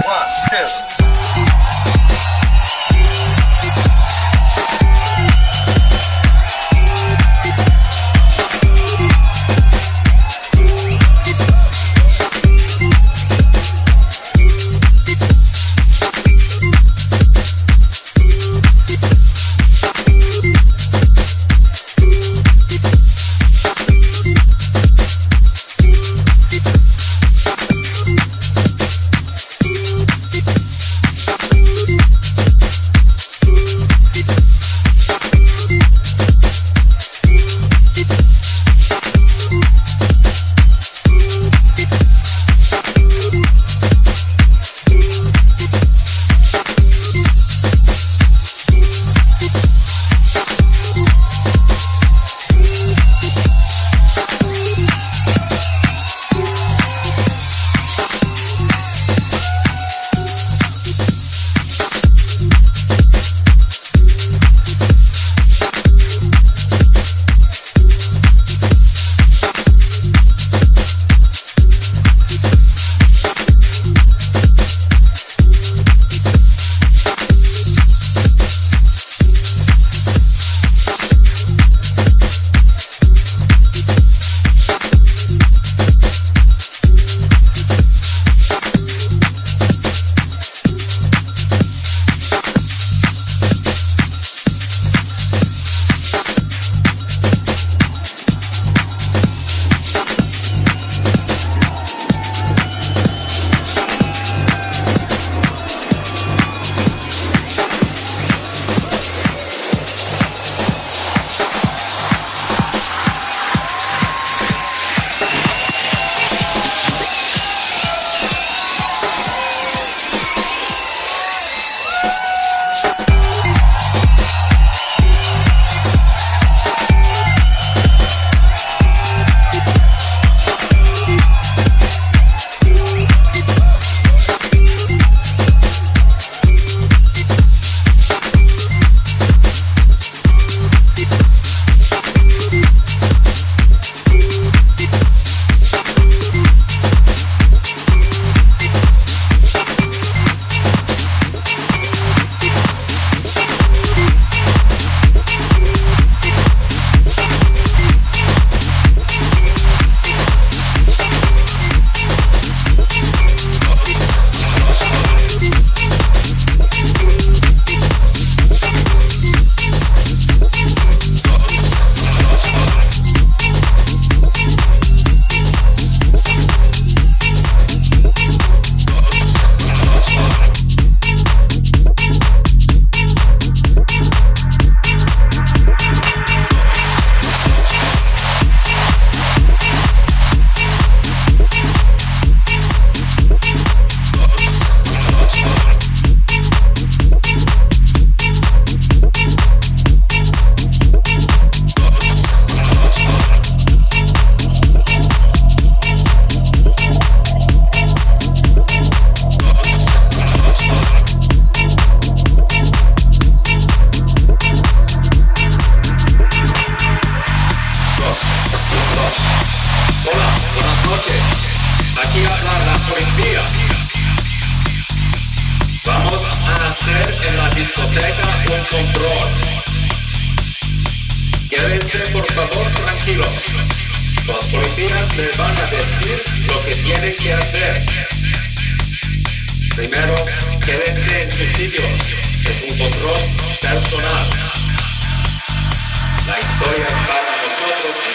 One, two.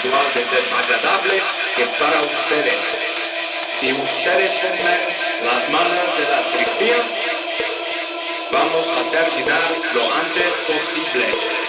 De desagradable que para ustedes. Si ustedes ponen las manos de la policía, vamos a terminar lo antes posible.